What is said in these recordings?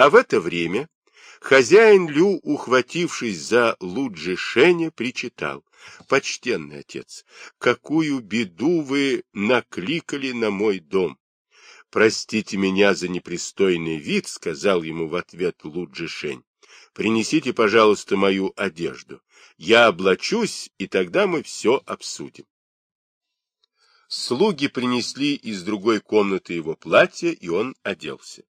А в это время хозяин Лю, ухватившись за Луджи Шеня, причитал. Почтенный отец, какую беду вы накликали на мой дом! Простите меня за непристойный вид, сказал ему в ответ Луджи Шень. Принесите, пожалуйста, мою одежду. Я облачусь, и тогда мы все обсудим. Слуги принесли из другой комнаты его платье, и он оделся. —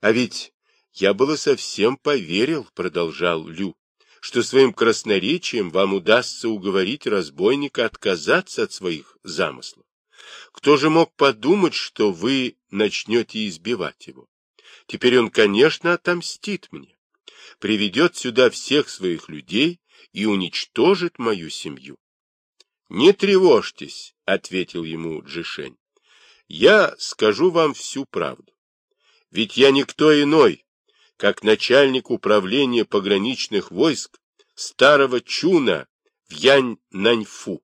А ведь я было совсем поверил, — продолжал Лю, — что своим красноречием вам удастся уговорить разбойника отказаться от своих замыслов. Кто же мог подумать, что вы начнете избивать его? Теперь он, конечно, отомстит мне, приведет сюда всех своих людей и уничтожит мою семью. — Не тревожьтесь, — ответил ему Джишень. — Я скажу вам всю правду. Ведь я никто иной, как начальник управления пограничных войск старого Чуна в Янь-Наньфу.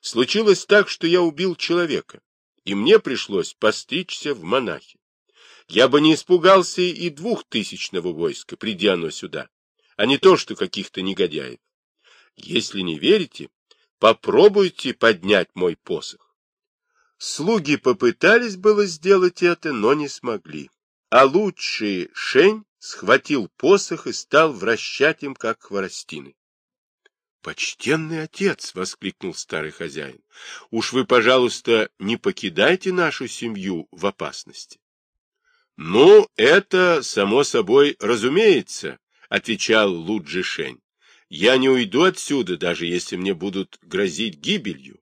Случилось так, что я убил человека, и мне пришлось постричься в монахи. Я бы не испугался и двухтысячного войска, придя оно сюда, а не то, что каких-то негодяев. Если не верите, попробуйте поднять мой посох. Слуги попытались было сделать это, но не смогли. А лучший Шень схватил посох и стал вращать им, как хворостины. — Почтенный отец! — воскликнул старый хозяин. — Уж вы, пожалуйста, не покидайте нашу семью в опасности. — Ну, это, само собой, разумеется, — отвечал Луджи Шень. Я не уйду отсюда, даже если мне будут грозить гибелью.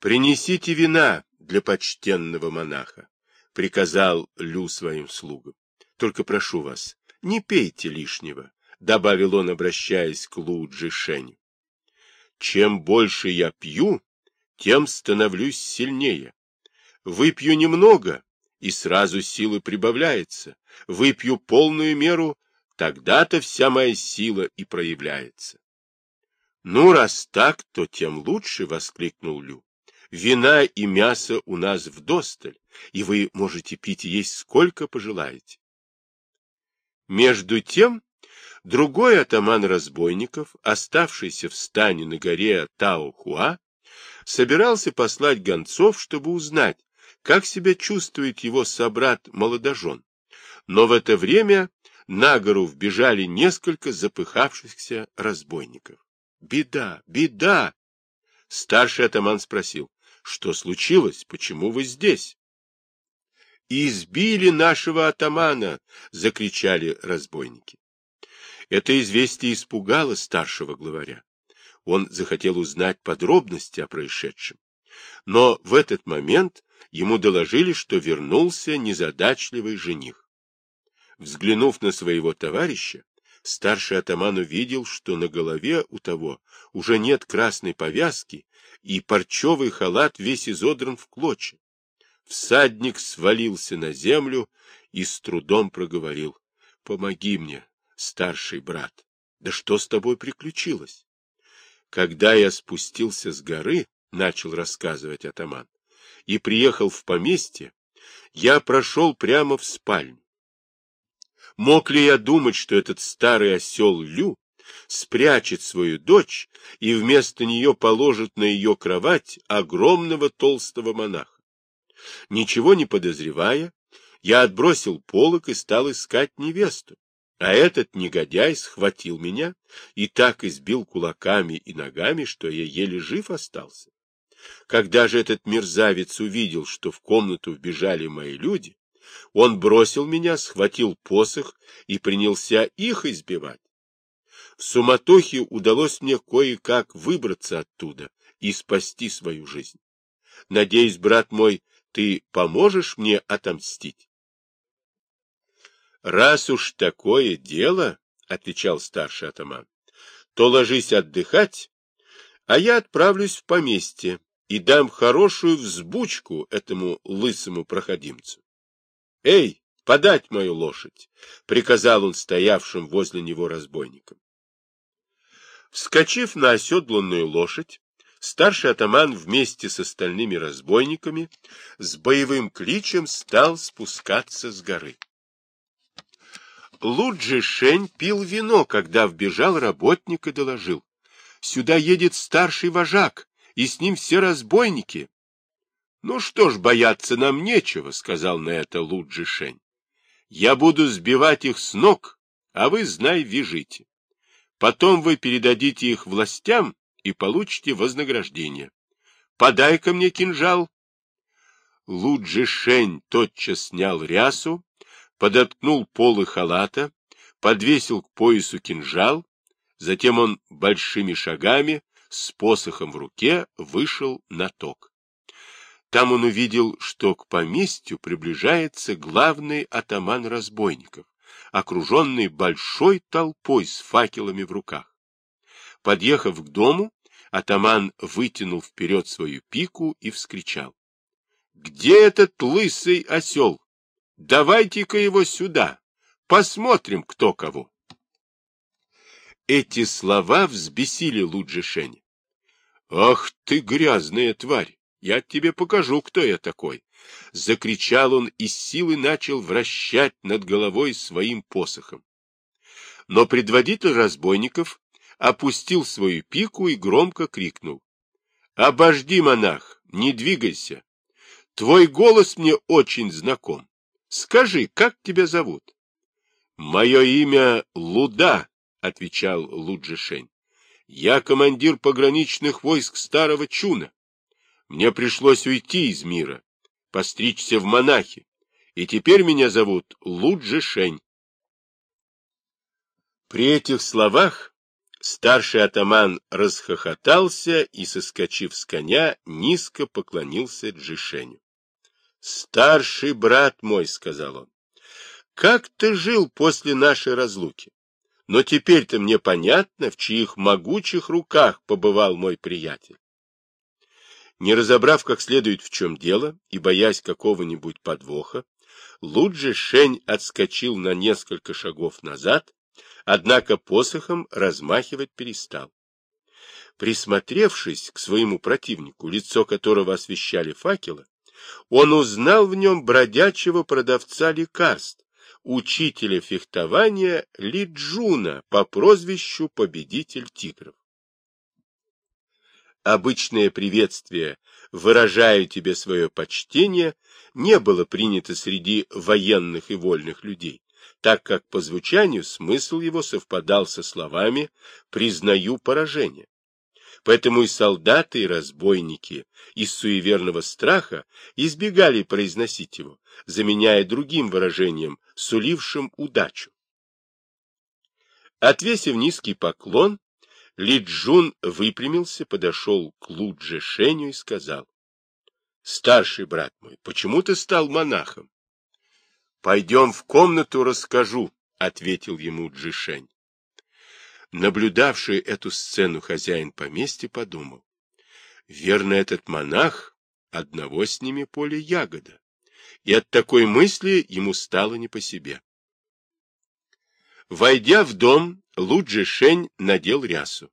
Принесите вина для почтенного монаха, — приказал Лю своим слугам. Только прошу вас, не пейте лишнего, — добавил он, обращаясь к Лу Джишеню. Чем больше я пью, тем становлюсь сильнее. Выпью немного, и сразу силы прибавляется. Выпью полную меру, Тогда-то вся моя сила и проявляется. — Ну, раз так, то тем лучше, — воскликнул Лю. — Вина и мясо у нас вдосталь, и вы можете пить и есть сколько пожелаете. Между тем, другой атаман разбойников, оставшийся в стане на горе Тао-Хуа, собирался послать гонцов, чтобы узнать, как себя чувствует его собрат-молодожен. Но в это время на гору вбежали несколько запыхавшихся разбойников. «Беда! Беда!» Старший атаман спросил, «Что случилось? Почему вы здесь?» «Избили нашего атамана!» — закричали разбойники. Это известие испугало старшего главаря. Он захотел узнать подробности о происшедшем. Но в этот момент ему доложили, что вернулся незадачливый жених. Взглянув на своего товарища, старший атаман увидел, что на голове у того уже нет красной повязки, и парчевый халат весь изодран в клочья. Всадник свалился на землю и с трудом проговорил. — Помоги мне, старший брат. Да что с тобой приключилось? Когда я спустился с горы, — начал рассказывать атаман, — и приехал в поместье, я прошел прямо в спальню. Мог ли я думать, что этот старый осел Лю спрячет свою дочь и вместо нее положит на ее кровать огромного толстого монаха? Ничего не подозревая, я отбросил полок и стал искать невесту. А этот негодяй схватил меня и так избил кулаками и ногами, что я еле жив остался. Когда же этот мерзавец увидел, что в комнату вбежали мои люди, он бросил меня, схватил посох и принялся их избивать. В суматохе удалось мне кое-как выбраться оттуда и спасти свою жизнь. Надеюсь, брат мой, ты поможешь мне отомстить? — Раз уж такое дело, — отвечал старший атаман, — то ложись отдыхать, а я отправлюсь в поместье и дам хорошую взбучку этому лысому проходимцу. — Эй, подать мою лошадь! — приказал он стоявшим возле него разбойникам. Вскочив на оседланную лошадь, старший атаман вместе с остальными разбойниками с боевым кличем стал спускаться с горы. Луджи Шень пил вино, когда вбежал работник и доложил. Сюда едет старший вожак, и с ним все разбойники. — Ну что ж, бояться нам нечего, — сказал на это Луджи Шень. — Я буду сбивать их с ног, а вы, знай, вяжите. Потом вы передадите их властям и получите вознаграждение. Подай-ка мне кинжал. Луджи Шень тотчас снял рясу, подоткнул полы халата, подвесил к поясу кинжал, затем он большими шагами с посохом в руке вышел на ток. Там он увидел, что к поместью приближается главный атаман разбойников, окруженный большой толпой с факелами в руках. Подъехав к дому, атаман вытянул вперед свою пику и вскричал. — Где этот лысый осел? Давайте-ка его сюда, посмотрим, кто кого. Эти слова взбесили Луджишеня. «Ах ты, грязная тварь! Я тебе покажу, кто я такой!» Закричал он и с силы начал вращать над головой своим посохом. Но предводитель разбойников опустил свою пику и громко крикнул. «Обожди, монах, не двигайся! Твой голос мне очень знаком. Скажи, как тебя зовут?» «Мое имя Луда», — отвечал Луджишень. Я командир пограничных войск Старого Чуна. Мне пришлось уйти из мира, постричься в монахи, и теперь меня зовут Луджи Шень. При этих словах старший атаман расхохотался и, соскочив с коня, низко поклонился Джишеню. — Старший брат мой, — сказал он, — как ты жил после нашей разлуки? Но теперь-то мне понятно, в чьих могучих руках побывал мой приятель. Не разобрав как следует в чем дело и боясь какого-нибудь подвоха, Луджи Шень отскочил на несколько шагов назад, однако посохом размахивать перестал. Присмотревшись к своему противнику, лицо которого освещали факелы, он узнал в нем бродячего продавца лекарств, учителя фехтования Лиджуна по прозвищу Победитель Тигров. Обычное приветствие «выражаю тебе свое почтение» не было принято среди военных и вольных людей, так как по звучанию смысл его совпадал со словами «признаю поражение». Поэтому и солдаты, и разбойники из суеверного страха избегали произносить его, заменяя другим выражением, сулившим удачу. Отвесив низкий поклон, Ли Джун выпрямился, подошел к Лудже Шеню и сказал, «Старший брат мой, почему ты стал монахом?» «Пойдем в комнату, расскажу», — ответил ему Джишень. Наблюдавший эту сцену хозяин поместья подумал. Верно, этот монах одного с ними поле ягода. И от такой мысли ему стало не по себе. Войдя в дом, Луджи Шень надел рясу.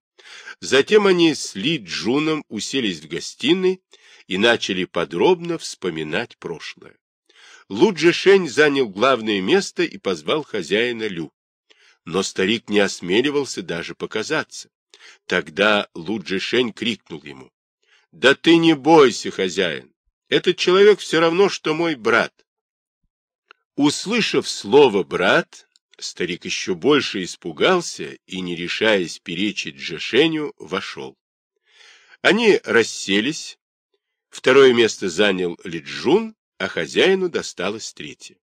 Затем они с Ли Джуном уселись в гостиной и начали подробно вспоминать прошлое. Луджи Шень занял главное место и позвал хозяина Лю но старик не осмеливался даже показаться. Тогда Луджишень крикнул ему. — Да ты не бойся, хозяин, этот человек все равно, что мой брат. Услышав слово «брат», старик еще больше испугался и, не решаясь перечить Джешеню, вошел. Они расселись, второе место занял Лиджун, а хозяину досталось третье.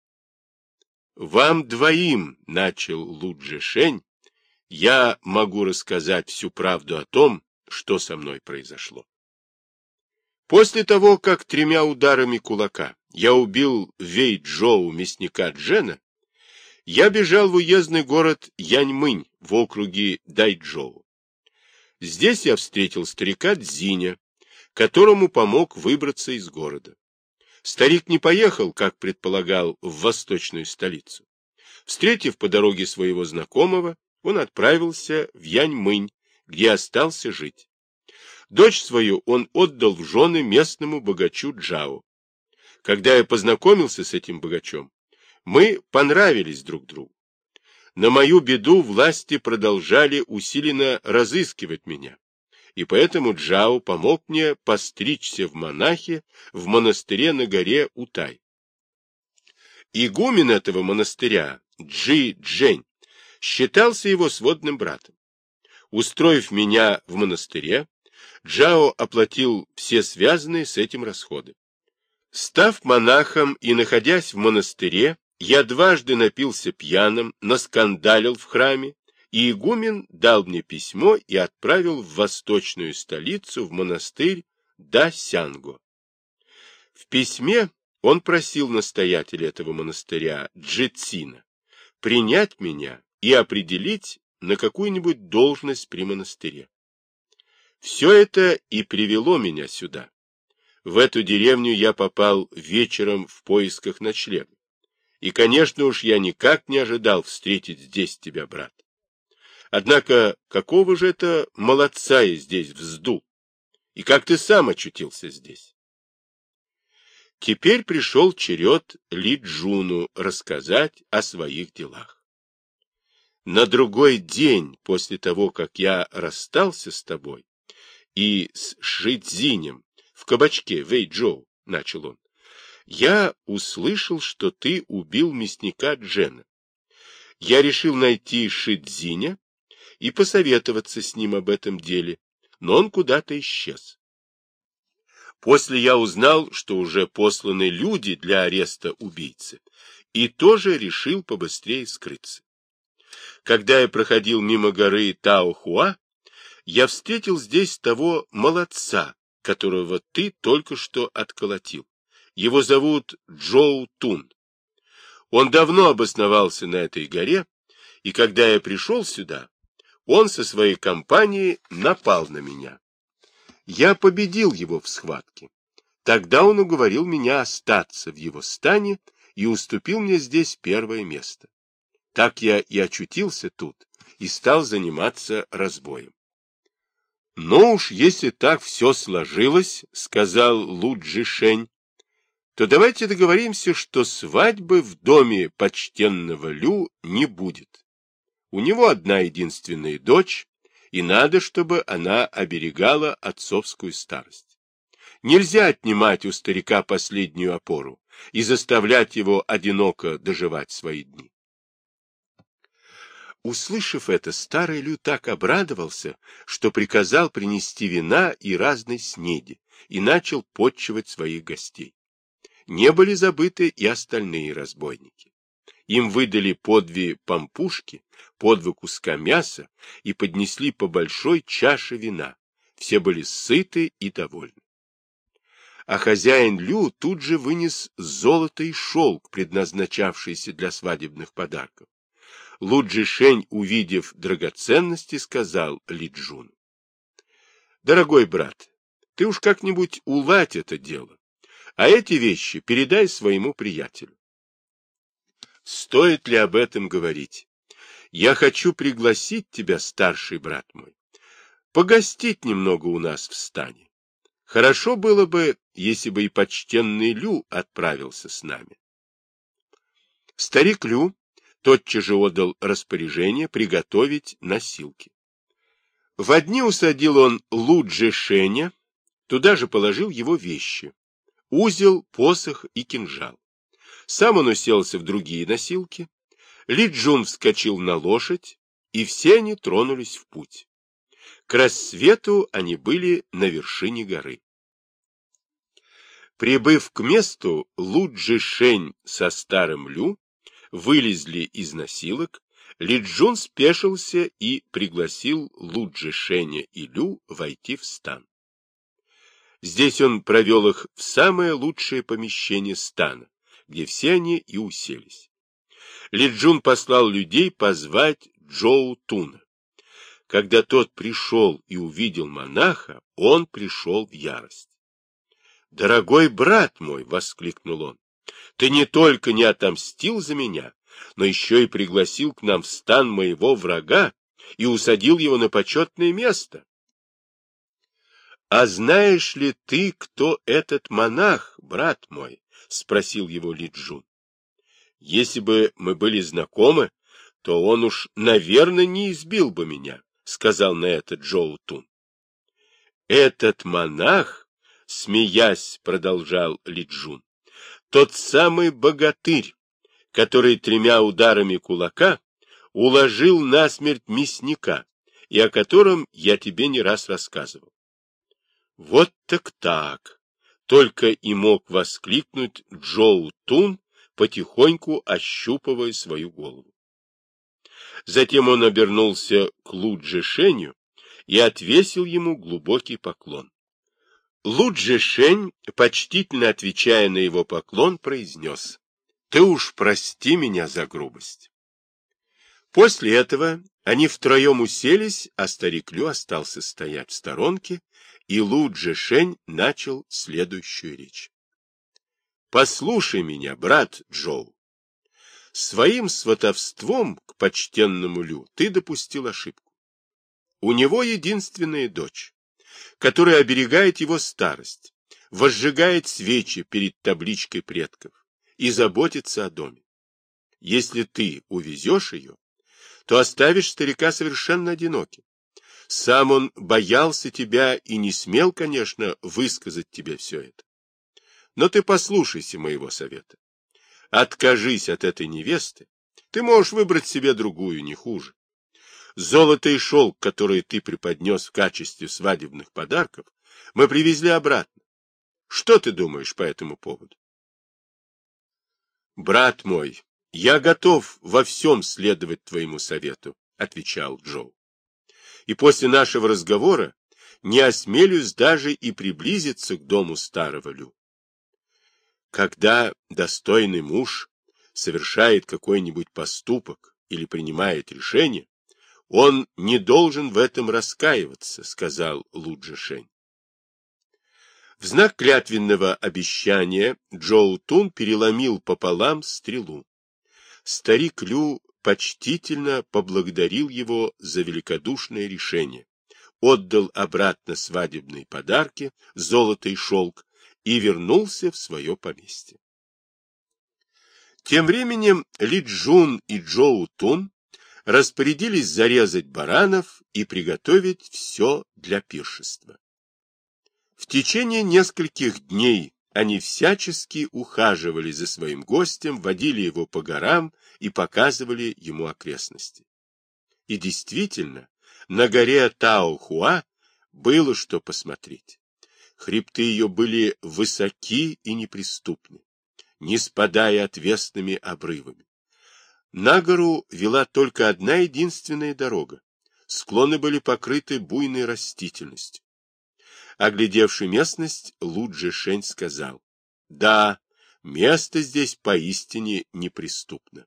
Вам двоим, — начал Луджи Шень, — я могу рассказать всю правду о том, что со мной произошло. После того, как тремя ударами кулака я убил Вей Джоу, мясника Джена, я бежал в уездный город Яньмынь в округе Дайчжоу. Здесь я встретил старика Дзиня, которому помог выбраться из города. Старик не поехал, как предполагал, в восточную столицу. Встретив по дороге своего знакомого, он отправился в Яньмынь, где остался жить. Дочь свою он отдал в жены местному богачу Джао. Когда я познакомился с этим богачом, мы понравились друг другу. На мою беду власти продолжали усиленно разыскивать меня, и поэтому Джао помог мне постричься в монахе в монастыре на горе Утай. Игумен этого монастыря, Джи Джень, считался его сводным братом. Устроив меня в монастыре, Джао оплатил все связанные с этим расходы. Став монахом и находясь в монастыре, я дважды напился пьяным, наскандалил в храме, и игумен дал мне письмо и отправил в восточную столицу, в монастырь Дасянго. В письме он просил настоятеля этого монастыря, Джицина, принять меня и определить на какую-нибудь должность при монастыре. Все это и привело меня сюда. В эту деревню я попал вечером в поисках ночлега. И, конечно уж, я никак не ожидал встретить здесь тебя, брат. Однако, какого же это молодца я здесь вздул? И как ты сам очутился здесь? Теперь пришел черед Ли Джуну рассказать о своих делах. На другой день после того, как я расстался с тобой и с Шидзинем в кабачке Вэйчжоу, начал он, я услышал, что ты убил мясника Джена. Я решил найти Шидзиня и посоветоваться с ним об этом деле, но он куда-то исчез. После я узнал, что уже посланы люди для ареста убийцы, и тоже решил побыстрее скрыться. Когда я проходил мимо горы Таохуа, я встретил здесь того молодца, которого ты только что отколотил. Его зовут Джоу Тун. Он давно обосновался на этой горе, и когда я пришел сюда, он со своей компанией напал на меня. Я победил его в схватке. Тогда он уговорил меня остаться в его стане и уступил мне здесь первое место. Так я и очутился тут и стал заниматься разбоем. — Ну уж, если так все сложилось, — сказал Луджи Шень, то давайте договоримся, что свадьбы в доме почтенного Лю не будет. У него одна единственная дочь, и надо, чтобы она оберегала отцовскую старость. Нельзя отнимать у старика последнюю опору и заставлять его одиноко доживать свои дни. Услышав это, старый Лю так обрадовался, что приказал принести вина и разной снеди и начал подчивать своих гостей не были забыты и остальные разбойники. Им выдали по две пампушки, по два куска мяса и поднесли по большой чаше вина. Все были сыты и довольны. А хозяин Лю тут же вынес золото и шелк, предназначавшийся для свадебных подарков. Луджи Шень, увидев драгоценности, сказал Ли Джуну. — Дорогой брат, ты уж как-нибудь уладь это дело. А эти вещи передай своему приятелю. Стоит ли об этом говорить? Я хочу пригласить тебя, старший брат мой, погостить немного у нас в стане. Хорошо было бы, если бы и почтенный Лю отправился с нами. Старик Лю тотчас же отдал распоряжение приготовить носилки. В одни усадил он Луджи Шеня, туда же положил его вещи узел, посох и кинжал. Сам он уселся в другие носилки. Ли Джун вскочил на лошадь, и все они тронулись в путь. К рассвету они были на вершине горы. Прибыв к месту, Луджи Шень со старым Лю вылезли из носилок, Ли Джун спешился и пригласил Луджи Шеня и Лю войти в стан. Здесь он провел их в самое лучшее помещение стана, где все они и уселись. Лиджун послал людей позвать Джоу Туна. Когда тот пришел и увидел монаха, он пришел в ярость. «Дорогой брат мой!» — воскликнул он. «Ты не только не отомстил за меня, но еще и пригласил к нам в стан моего врага и усадил его на почетное место. — А знаешь ли ты, кто этот монах, брат мой? — спросил его Лиджун. — Если бы мы были знакомы, то он уж, наверное, не избил бы меня, — сказал на это Джоу Тун. Этот монах, смеясь, продолжал Лиджун, тот самый богатырь, который тремя ударами кулака уложил насмерть мясника, и о котором я тебе не раз рассказывал. Вот так так, только и мог воскликнуть Джоу Тун, потихоньку ощупывая свою голову. Затем он обернулся к Лудже Шеню и отвесил ему глубокий поклон. Лудже Шень, почтительно отвечая на его поклон, произнес, «Ты уж прости меня за грубость». После этого они втроем уселись, а старик Лю остался стоять в сторонке, и Лудже Шень начал следующую речь. «Послушай меня, брат Джоу. Своим сватовством к почтенному Лю ты допустил ошибку. У него единственная дочь, которая оберегает его старость, возжигает свечи перед табличкой предков и заботится о доме. Если ты увезешь ее, то оставишь старика совершенно одиноким. Сам он боялся тебя и не смел, конечно, высказать тебе все это. Но ты послушайся моего совета. Откажись от этой невесты, ты можешь выбрать себе другую, не хуже. Золото и шелк, которые ты преподнес в качестве свадебных подарков, мы привезли обратно. Что ты думаешь по этому поводу? Брат мой, я готов во всем следовать твоему совету, отвечал Джоу. И после нашего разговора не осмелюсь даже и приблизиться к дому старого Лю. Когда достойный муж совершает какой-нибудь поступок или принимает решение, он не должен в этом раскаиваться, сказал Луджи Шень. В знак клятвенного обещания Джоу Тун переломил пополам стрелу. Старик Лю почтительно поблагодарил его за великодушное решение, отдал обратно свадебные подарки, золото и шелк, и вернулся в свое поместье. Тем временем Ли Джун и Джоу Тун распорядились зарезать баранов и приготовить все для пиршества. В течение нескольких дней они всячески ухаживали за своим гостем, водили его по горам и показывали ему окрестности. И действительно, на горе Тао-Хуа было что посмотреть. Хребты ее были высоки и неприступны, не спадая отвесными обрывами. На гору вела только одна единственная дорога. Склоны были покрыты буйной растительностью. Оглядевший местность, Луджи Шень сказал, «Да, место здесь поистине неприступно».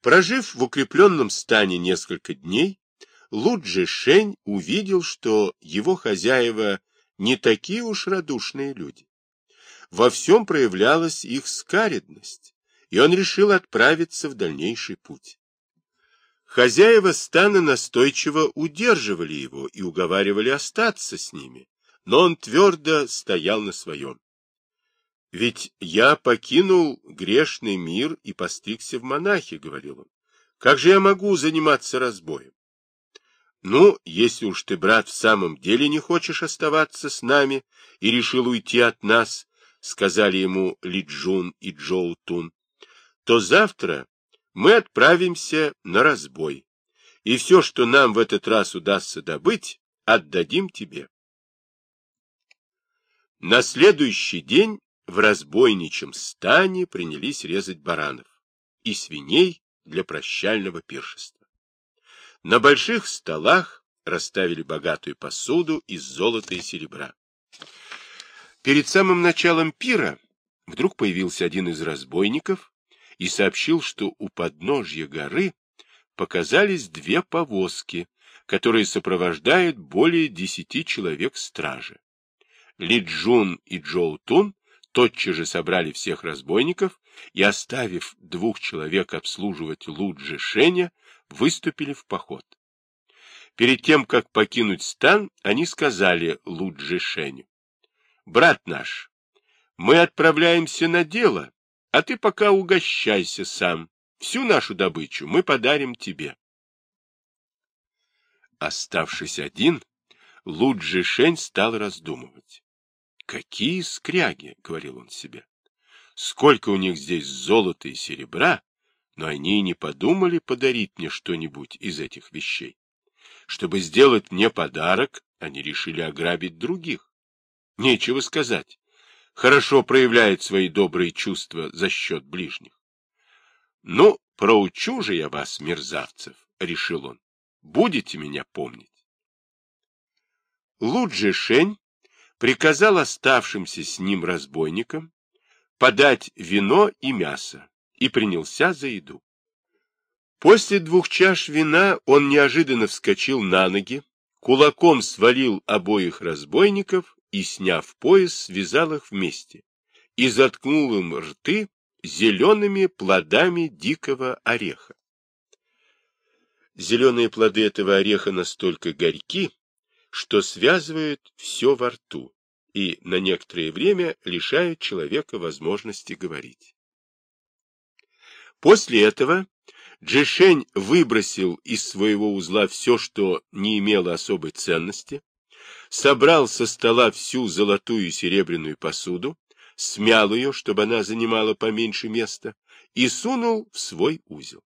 Прожив в укрепленном стане несколько дней, Луджи Шень увидел, что его хозяева не такие уж радушные люди. Во всем проявлялась их скаредность и он решил отправиться в дальнейший путь. Хозяева стана настойчиво удерживали его и уговаривали остаться с ними, но он твердо стоял на своем. «Ведь я покинул грешный мир и постригся в монахи», — говорил он. «Как же я могу заниматься разбоем?» «Ну, если уж ты, брат, в самом деле не хочешь оставаться с нами и решил уйти от нас», — сказали ему Лиджун и Джоу Тун, то завтра мы отправимся на разбой, и все, что нам в этот раз удастся добыть, отдадим тебе. На следующий день в разбойничьем стане принялись резать баранов и свиней для прощального пиршества. На больших столах расставили богатую посуду из золота и серебра. Перед самым началом пира вдруг появился один из разбойников и сообщил, что у подножья горы показались две повозки, которые сопровождают более десяти человек стражи. Ли Джун и Джоу Тун тотчас же собрали всех разбойников и, оставив двух человек обслуживать Луджи Шеня, выступили в поход. Перед тем, как покинуть стан, они сказали Луджи Шеню, «Брат наш, мы отправляемся на дело, а ты пока угощайся сам, Всю нашу добычу мы подарим тебе. Оставшись один, Луджи Шень стал раздумывать. «Какие скряги!» — говорил он себе. «Сколько у них здесь золота и серебра, но они и не подумали подарить мне что-нибудь из этих вещей. Чтобы сделать мне подарок, они решили ограбить других. Нечего сказать. Хорошо проявляют свои добрые чувства за счет ближних. Ну, проучу же я вас, мерзавцев, — решил он. Будете меня помнить. Луджи Шень приказал оставшимся с ним разбойникам подать вино и мясо и принялся за еду. После двух чаш вина он неожиданно вскочил на ноги, кулаком свалил обоих разбойников и, сняв пояс, связал их вместе и заткнул им рты зелеными плодами дикого ореха. Зеленые плоды этого ореха настолько горьки, что связывают все во рту и на некоторое время лишают человека возможности говорить. После этого Джишень выбросил из своего узла все, что не имело особой ценности, собрал со стола всю золотую и серебряную посуду, смял ее, чтобы она занимала поменьше места, и сунул в свой узел.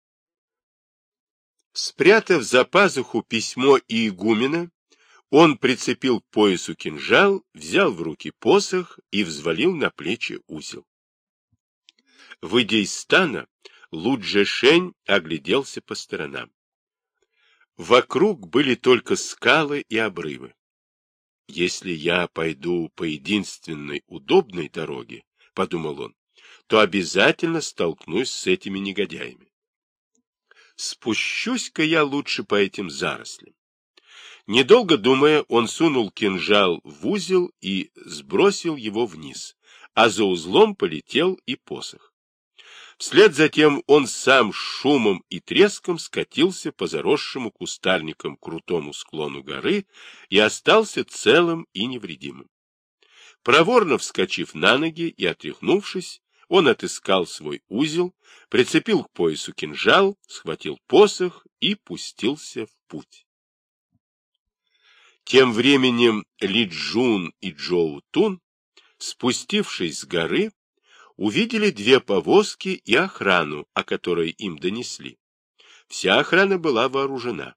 Спрятав за пазуху письмо игумена, он прицепил к поясу кинжал, взял в руки посох и взвалил на плечи узел. Выйдя из стана, Луджешень огляделся по сторонам. Вокруг были только скалы и обрывы. Если я пойду по единственной удобной дороге, — подумал он, — то обязательно столкнусь с этими негодяями. Спущусь-ка я лучше по этим зарослям. Недолго думая, он сунул кинжал в узел и сбросил его вниз, а за узлом полетел и посох. Вслед затем он сам шумом и треском скатился по заросшему кустарникам крутому склону горы и остался целым и невредимым. Проворно вскочив на ноги и отряхнувшись, он отыскал свой узел, прицепил к поясу кинжал, схватил посох и пустился в путь. Тем временем Ли Джун и Джоу Тун, спустившись с горы, увидели две повозки и охрану, о которой им донесли. Вся охрана была вооружена.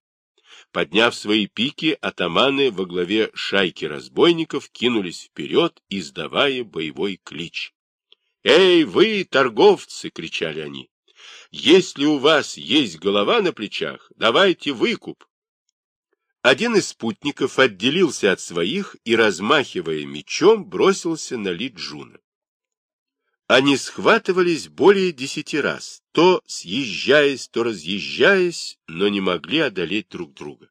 Подняв свои пики, атаманы во главе шайки разбойников кинулись вперед, издавая боевой клич. «Эй, вы, торговцы!» — кричали они. «Если у вас есть голова на плечах, давайте выкуп!» Один из спутников отделился от своих и, размахивая мечом, бросился на Лиджуна. Они схватывались более десяти раз, то съезжаясь, то разъезжаясь, но не могли одолеть друг друга.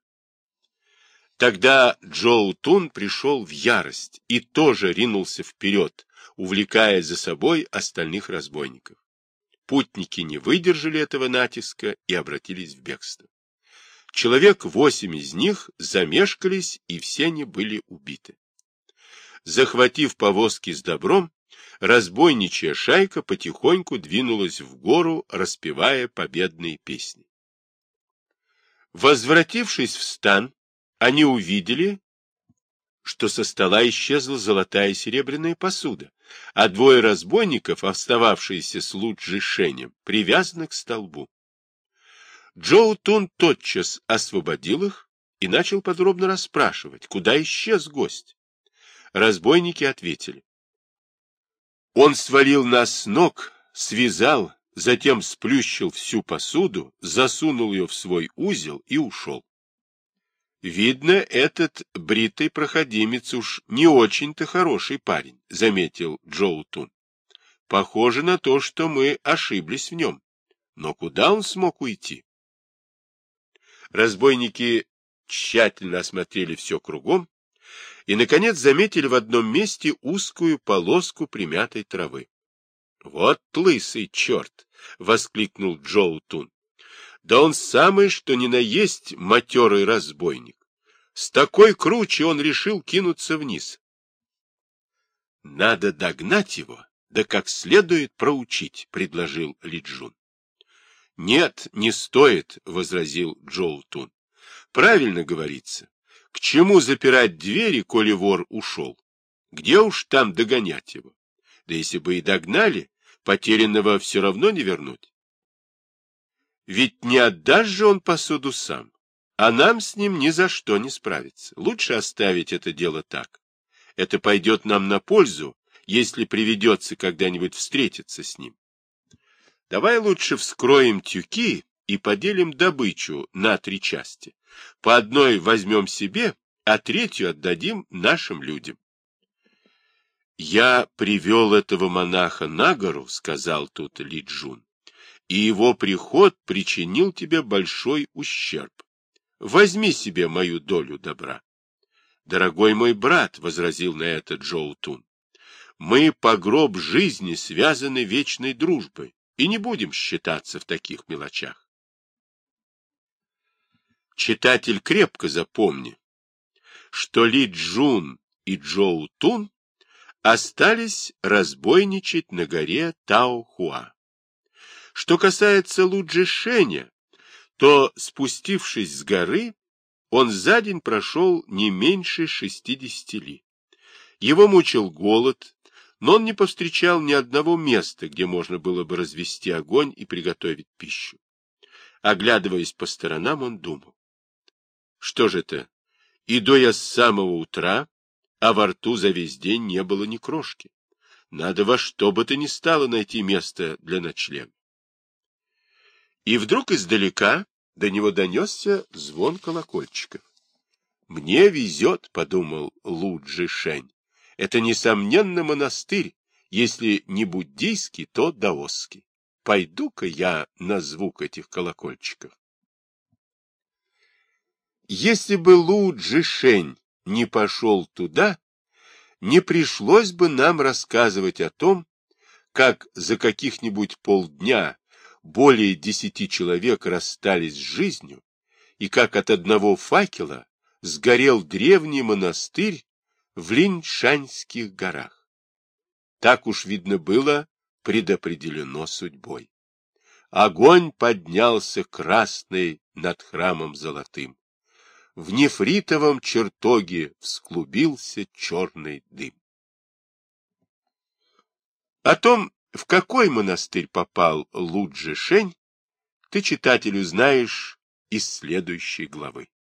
Тогда Джоу Тун пришел в ярость и тоже ринулся вперед, увлекая за собой остальных разбойников. Путники не выдержали этого натиска и обратились в бегство. Человек восемь из них замешкались, и все они были убиты. Захватив повозки с добром, разбойничья шайка потихоньку двинулась в гору, распевая победные песни. Возвратившись в стан, они увидели, что со стола исчезла золотая и серебряная посуда, а двое разбойников, остававшиеся с Луджи Шенем, привязаны к столбу. Джоу Тун тотчас освободил их и начал подробно расспрашивать, куда исчез гость. Разбойники ответили. Он свалил нас с ног, связал, затем сплющил всю посуду, засунул ее в свой узел и ушел. Видно, этот бритый проходимец уж не очень-то хороший парень, заметил Джоу Тун. Похоже на то, что мы ошиблись в нем. Но куда он смог уйти? Разбойники тщательно осмотрели все кругом и, наконец, заметили в одном месте узкую полоску примятой травы. — Вот лысый черт! — воскликнул Джоу Тун. — Да он самый, что ни на есть, матерый разбойник. С такой круче он решил кинуться вниз. — Надо догнать его, да как следует проучить, — предложил Лиджун. Нет, не стоит, возразил Джоу Тун. Правильно говорится. К чему запирать двери, коли вор ушел? Где уж там догонять его? Да если бы и догнали, потерянного все равно не вернуть. Ведь не отдаст же он посуду сам, а нам с ним ни за что не справиться. Лучше оставить это дело так. Это пойдет нам на пользу, если приведется когда-нибудь встретиться с ним. Давай лучше вскроем тюки и поделим добычу на три части. По одной возьмем себе, а третью отдадим нашим людям. «Я привел этого монаха на гору», — сказал тут Ли Джун, — «и его приход причинил тебе большой ущерб. Возьми себе мою долю добра». «Дорогой мой брат», — возразил на это Джоу Тун, — «мы по гроб жизни связаны вечной дружбой и не будем считаться в таких мелочах. Читатель крепко запомни, что Ли Джун и Джоу Тун остались разбойничать на горе Тао-Хуа. Что касается Луджи Шеня, то, спустившись с горы, он за день прошел не меньше шестидесяти ли. Его мучил голод, но он не повстречал ни одного места, где можно было бы развести огонь и приготовить пищу. Оглядываясь по сторонам, он думал. Что же это? Иду я с самого утра, а во рту за весь день не было ни крошки. Надо во что бы то ни стало найти место для ночлега. И вдруг издалека до него донесся звон колокольчиков. «Мне везет», — подумал Луджи Шень. Это, несомненно, монастырь, если не буддийский, то даосский. Пойду-ка я на звук этих колокольчиков. Если бы Лу Джишень не пошел туда, не пришлось бы нам рассказывать о том, как за каких-нибудь полдня более десяти человек расстались с жизнью, и как от одного факела сгорел древний монастырь в Линьшаньских горах. Так уж, видно, было предопределено судьбой. Огонь поднялся красный над храмом золотым. В нефритовом чертоге всклубился черный дым. О том, в какой монастырь попал Луджи Шень, ты, читателю, знаешь из следующей главы.